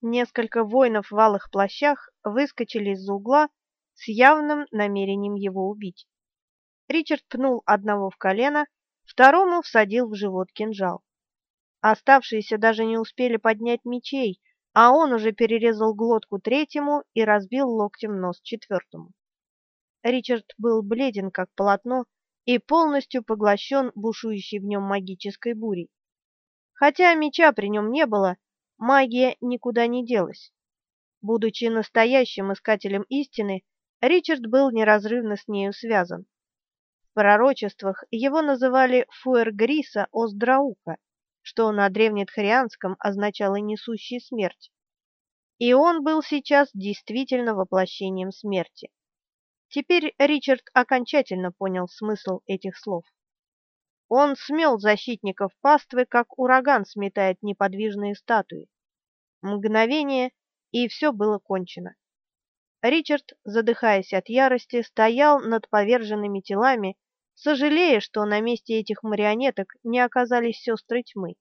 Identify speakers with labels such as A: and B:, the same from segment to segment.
A: Несколько воинов в алых плащах выскочили из-за угла с явным намерением его убить. Ричард пнул одного в колено, второму всадил в живот кинжал. Оставшиеся даже не успели поднять мечей, а он уже перерезал глотку третьему и разбил локтем нос четвертому. Ричард был бледен, как полотно, и полностью поглощен бушующей в нем магической бурей. Хотя меча при нем не было, магия никуда не делась. Будучи настоящим искателем истины, Ричард был неразрывно с нею связан. В пророчествах его называли Фуэргриса Оздраука, что на древнетхарианском означало «несущий смерть». И он был сейчас действительно воплощением смерти. Теперь Ричард окончательно понял смысл этих слов. Он смел защитников паствы, как ураган сметает неподвижные статуи. Мгновение, и все было кончено. Ричард, задыхаясь от ярости, стоял над поверженными телами, сожалея, что на месте этих марионеток не оказались сестры тьмы.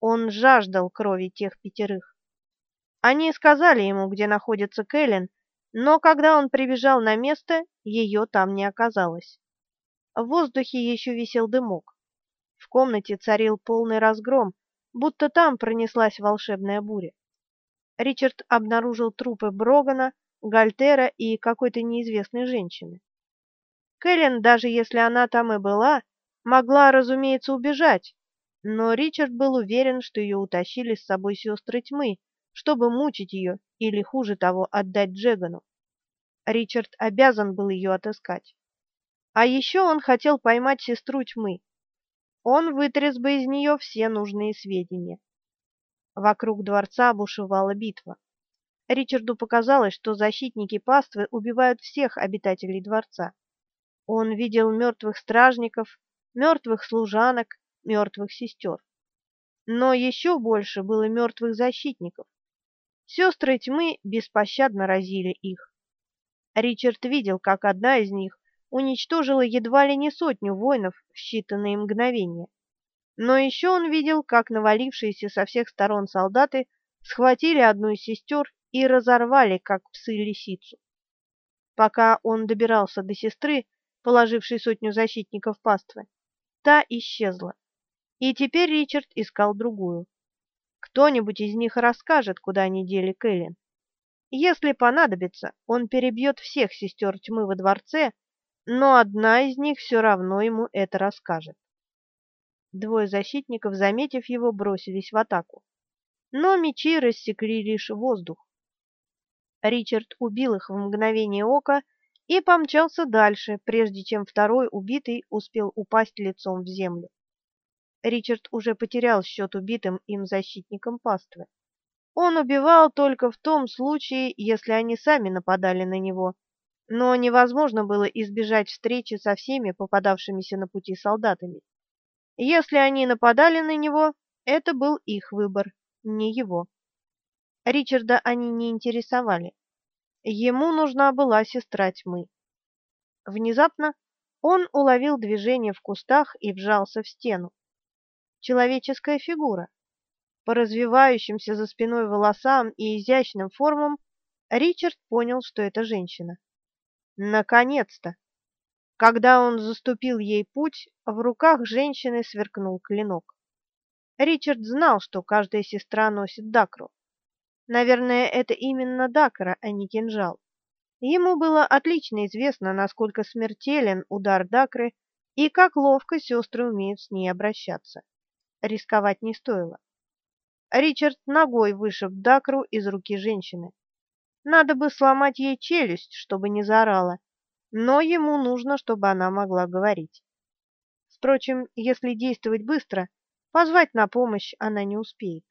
A: Он жаждал крови тех пятерых. Они сказали ему, где находится Кэлен, но когда он прибежал на место, ее там не оказалось. В воздухе еще висел дымок. В комнате царил полный разгром, будто там пронеслась волшебная буря. Ричард обнаружил трупы Брогана, Гальтера и какой-то неизвестной женщины. Кэлен, даже если она там и была, могла, разумеется, убежать, но Ричард был уверен, что ее утащили с собой сестры тьмы, чтобы мучить ее или, хуже того, отдать Джегану. Ричард обязан был ее отыскать. А еще он хотел поймать сестру тьмы. Он вытряс бы из нее все нужные сведения. Вокруг дворца бушевала битва. Ричарду показалось, что защитники паствы убивают всех обитателей дворца. Он видел мертвых стражников, мертвых служанок, мертвых сестер. Но еще больше было мертвых защитников. Сестры тьмы беспощадно разили их. Ричард видел, как одна из них уничтожила едва ли не сотню воинов в считанные мгновения. Но еще он видел, как навалившиеся со всех сторон солдаты схватили одну из сестер и разорвали, как псы лисицу. Пока он добирался до сестры, положившей сотню защитников паствы, та исчезла. И теперь Ричард искал другую. Кто-нибудь из них расскажет, куда они дели Кэлен. Если понадобится, он перебьет всех сестер тьмы во дворце но одна из них все равно ему это расскажет. Двое защитников, заметив его, бросились в атаку. Но мечи рассекли лишь воздух. Ричард убил их в мгновение ока и помчался дальше, прежде чем второй убитый успел упасть лицом в землю. Ричард уже потерял счет убитым им защитникам паствы. Он убивал только в том случае, если они сами нападали на него, но невозможно было избежать встречи со всеми попадавшимися на пути солдатами. Если они нападали на него, это был их выбор, не его. Ричарда они не интересовали. Ему нужна была сестра тьмы. Внезапно он уловил движение в кустах и вжался в стену. Человеческая фигура. По развивающимся за спиной волосам и изящным формам Ричард понял, что это женщина. Наконец-то! Когда он заступил ей путь, в руках женщины сверкнул клинок. Ричард знал, что каждая сестра носит дакру. Наверное, это именно дакра, а не кинжал. Ему было отлично известно, насколько смертелен удар дакры и как ловко сестры умеют с ней обращаться. Рисковать не стоило. Ричард ногой вышиб дакру из руки женщины. Надо бы сломать ей челюсть, чтобы не заорала, но ему нужно, чтобы она могла говорить. Впрочем, если действовать быстро, позвать на помощь она не успеет.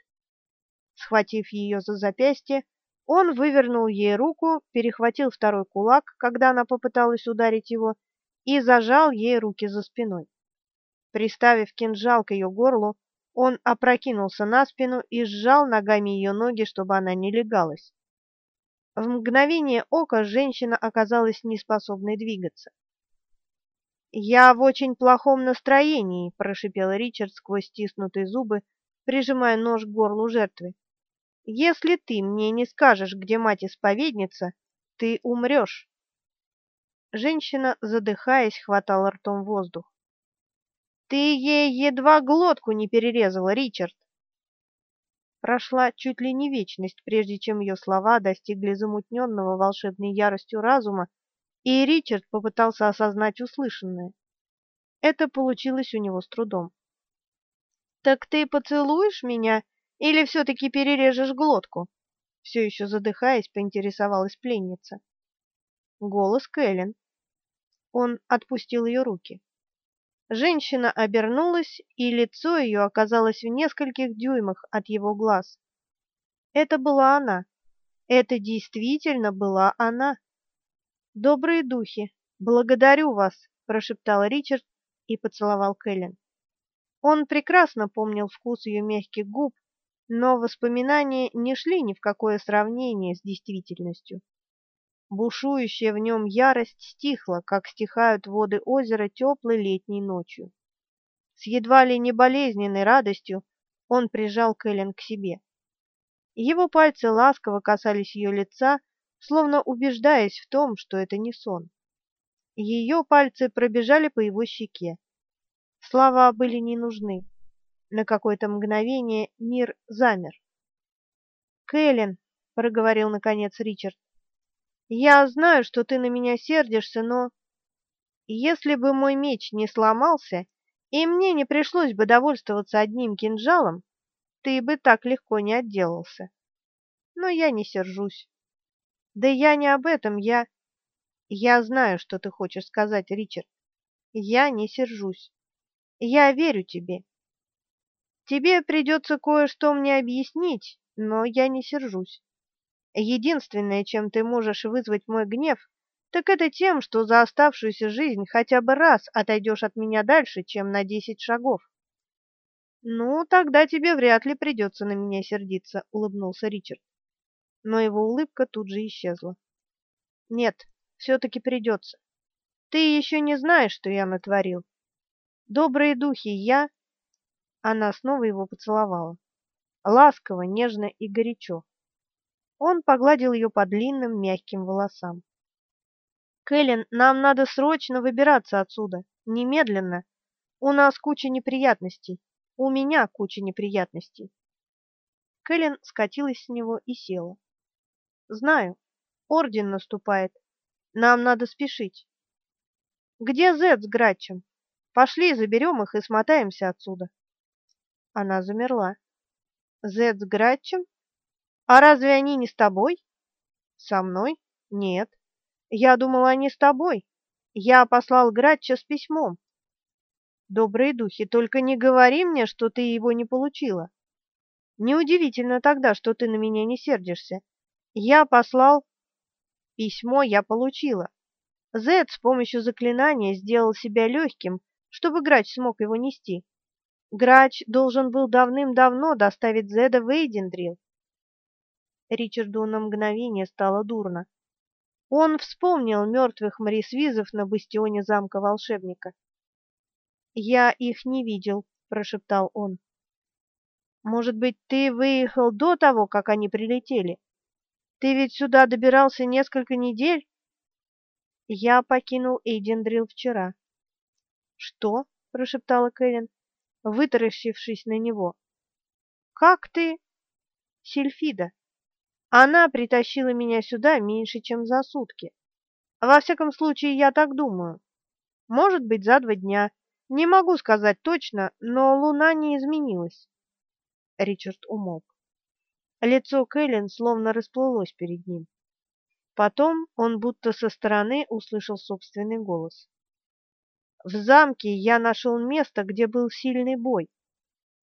A: Схватив ее за запястье, он вывернул ей руку, перехватил второй кулак, когда она попыталась ударить его, и зажал ей руки за спиной. Приставив кинжал к ее горлу, он опрокинулся на спину и сжал ногами ее ноги, чтобы она не легалась. В мгновение ока женщина оказалась неспособной двигаться. «Я в очень плохом настроении», — прошипел Ричард сквозь стиснутые зубы, прижимая нож к горлу жертвы. Если ты мне не скажешь, где мать-исповедница, ты умрешь. Женщина, задыхаясь, хватала ртом воздух. Ты ей едва глотку не перерезала, Ричард. Прошла чуть ли не вечность, прежде чем ее слова достигли замутненного волшебной яростью разума, и Ричард попытался осознать услышанное. Это получилось у него с трудом. «Так ты поцелуешь меня или все-таки перережешь глотку?» Все еще задыхаясь, поинтересовалась пленница. Голос Кэлен. Он отпустил ее руки. Женщина обернулась, и лицо ее оказалось в нескольких дюймах от его глаз. Это была она. Это действительно была она. «Добрые духи, благодарю вас», — прошептал Ричард и поцеловал Кэлен. Он прекрасно помнил вкус ее мягких губ, но воспоминания не шли ни в какое сравнение с действительностью. Бушующая в нем ярость стихла, как стихают воды озера теплой летней ночью. С едва ли не болезненной радостью он прижал Кэлен к себе. Его пальцы ласково касались ее лица, словно убеждаясь в том, что это не сон. Ее пальцы пробежали по его щеке. Слова были не нужны. На какое-то мгновение мир замер. «Кэлен», — проговорил наконец Ричард, я знаю, что ты на меня сердишься, но если бы мой меч не сломался, и мне не пришлось бы довольствоваться одним кинжалом, ты бы так легко не отделался. Но я не сержусь. Да я не об этом, я... Я знаю, что ты хочешь сказать, Ричард. Я не сержусь. Я верю тебе. Тебе придется кое-что мне объяснить, но я не сержусь. Единственное, чем ты можешь вызвать мой гнев, так это тем, что за оставшуюся жизнь хотя бы раз отойдешь от меня дальше, чем на десять шагов. Ну, тогда тебе вряд ли придется на меня сердиться, улыбнулся Ричард. Но его улыбка тут же исчезла. Нет, все-таки придется. Ты еще не знаешь, что я натворил. Добрые духи, я... Она снова его поцеловала. Ласково, нежно и горячо. Он погладил ее по длинным мягким волосам. «Кэлен, нам надо срочно выбираться отсюда. Немедленно. У нас куча неприятностей. У меня куча неприятностей». Кэлен скатилась с него и села. «Знаю. Орден наступает. Нам надо спешить». «Где Зет с Грачем? Пошли, заберем их и смотаемся отсюда». Она замерла. «Зет с Грачем? А разве они не с тобой? Со мной? Нет. Я думала, они с тобой. Я послал Гратча с письмом. Добрые духи, только не говори мне, что ты его не получила. Неудивительно тогда, что ты на меня не сердишься. Я послал... Письмо я получила. Зед с помощью заклинания сделал себя легким, чтобы Грач смог его нести. Грач должен был давным-давно доставить Зеда в Эйдендрил. Ричарду на мгновение стало дурно. Он вспомнил мертвых морисвизов на бастионе замка волшебника. «Я их не видел», — прошептал он. «Может быть, ты выехал до того, как они прилетели? Ты ведь сюда добирался несколько недель?» «Я покинул Эйдендрил вчера». «Что?» — прошептала Кэлен, вытаращившись на него. «Как ты?» «Сильфида. Она притащила меня сюда меньше, чем за сутки. Во всяком случае, я так думаю. Может быть, за два дня. Не могу сказать точно, но луна не изменилась. Ричард умолк. Лицо Кэлен словно расплылось перед ним. Потом он будто со стороны услышал собственный голос. В замке я нашел место, где был сильный бой.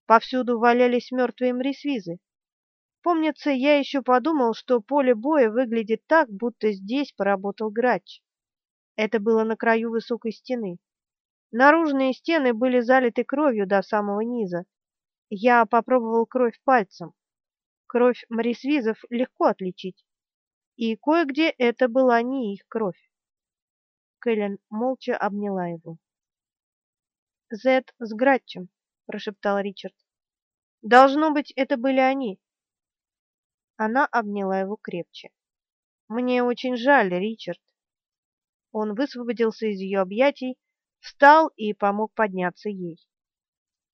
A: Повсюду валялись мертвые мрисвизы. Помнится, я еще подумал, что поле боя выглядит так, будто здесь поработал грач. Это было на краю высокой стены. Наружные стены были залиты кровью до самого низа. Я попробовал кровь пальцем. Кровь морисвизов легко отличить. И кое-где это была не их кровь. Кэлен молча обняла его. «Зет с Гратчем», — прошептал Ричард. «Должно быть, это были они. Она обняла его крепче. Мне очень жаль, Ричард. Он высвободился из ее объятий, встал и помог подняться ей.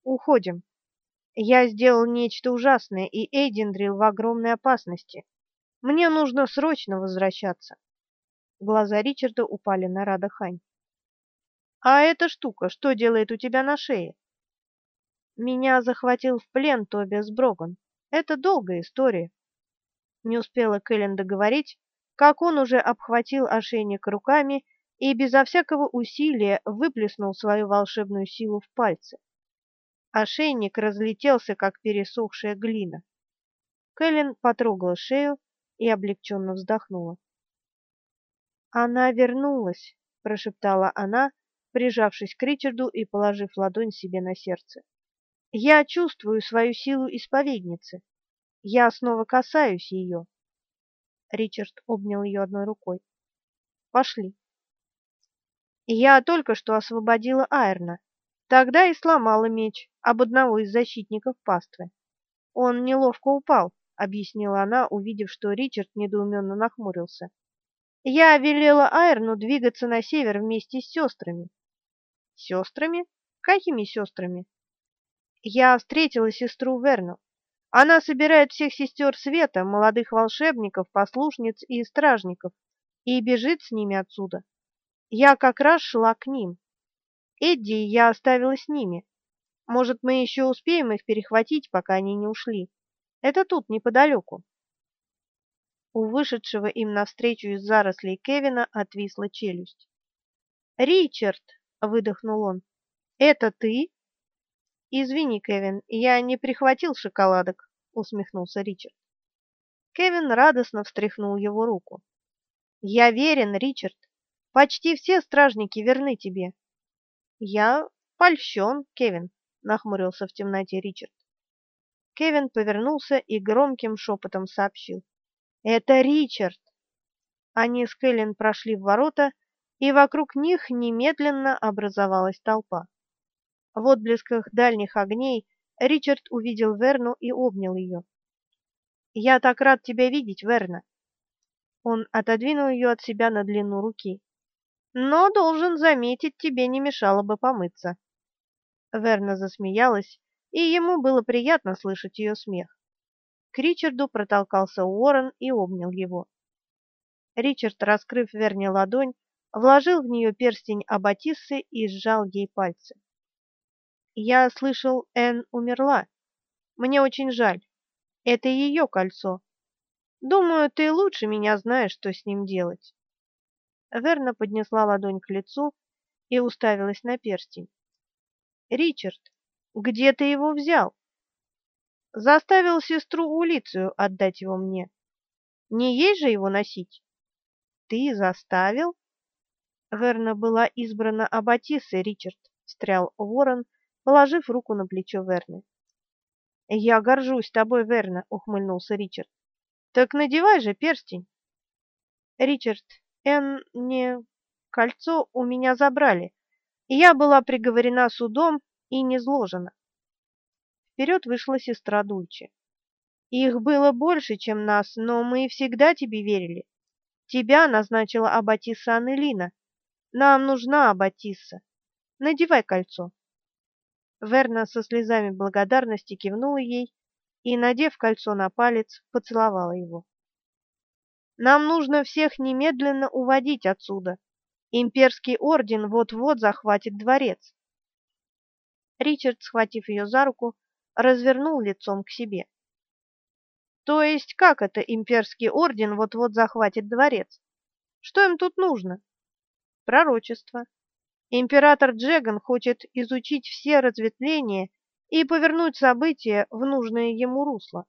A: Уходим. Я сделал нечто ужасное, и Эйдендрил в огромной опасности. Мне нужно срочно возвращаться. Глаза Ричарда упали на Радахань. А эта штука что делает у тебя на шее? Меня захватил в плен Тобиас Броган. Это долгая история. Не успела Кэлен договорить, как он уже обхватил ошейник руками и безо всякого усилия выплеснул свою волшебную силу в пальцы. Ошейник разлетелся, как пересохшая глина. Кэлен потрогала шею и облегченно вздохнула. «Она вернулась», — прошептала она, прижавшись к Ричарду и положив ладонь себе на сердце. «Я чувствую свою силу исповедницы. Я снова касаюсь ее». Ричард обнял ее одной рукой. «Пошли». «Я только что освободила Айрна. Тогда и сломала меч об одного из защитников паствы. Он неловко упал, объяснила она, увидев, что Ричард недоуменно нахмурился. Я велела Айрну двигаться на север вместе с сестрами. Сестрами? Какими сестрами? Я встретила сестру Верну. Она собирает всех сестер света, молодых волшебников, послушниц и стражников, и бежит с ними отсюда. Я как раз шла к ним. Эдди я оставила с ними. Может, мы еще успеем их перехватить, пока они не ушли. Это тут, неподалеку. У вышедшего им навстречу из зарослей Кевина отвисла челюсть. «Ричард!» — выдохнул он. «Это ты?» «Извини, Кевин, я не прихватил шоколадок», — усмехнулся Ричард. Кевин радостно встряхнул его руку. «Я верен, Ричард. Почти все стражники верны тебе». «Я польщен, Кевин», — нахмурился в темноте Ричард. Кевин повернулся и громким шепотом сообщил. «Это Ричард!» Они с Кэлен прошли в ворота, и вокруг них немедленно образовалась толпа. В отблесках дальних огней Ричард увидел Верну и обнял ее. «Я так рад тебя видеть, Верна!» Он отодвинул ее от себя на длину руки. «Но, должен заметить, тебе не мешало бы помыться». Верна засмеялась, и ему было приятно слышать ее смех. К Ричарду протолкался Уоррен и обнял его. Ричард, раскрыв Верне ладонь, вложил в нее перстень аббатиссы и сжал ей пальцы. «Я слышал, Энн умерла. Мне очень жаль. Это ее кольцо. Думаю, ты лучше меня знаешь, что с ним делать». Верна поднесла ладонь к лицу и уставилась на перстень. «Ричард, где ты его взял? Заставил сестру Улицию отдать его мне. Не ей же его носить? Ты заставил? Верна была избрана аббатисой, Ричард, встрял Ворон, положив руку на плечо Верны. Я горжусь тобой, Верна, ухмыльнулся Ричард. Так надевай же перстень. Ричард, Эн не кольцо у меня забрали. Я была приговорена судом и не зложена. Вперед вышла сестра Дульче. Их было больше, чем нас, но мы всегда тебе верили. Тебя назначила Аббатисса Аннелина. Нам нужна Аббатисса. Надевай кольцо. Верна со слезами благодарности кивнула ей и, надев кольцо на палец, поцеловала его. Нам нужно всех немедленно уводить отсюда. Имперский орден вот-вот захватит дворец. Ричард, схватив ее за руку, развернул лицом к себе. То есть как это имперский орден вот-вот захватит дворец? Что им тут нужно? Пророчество. Император Джеган хочет изучить все разветвления и повернуть события в нужное ему русло.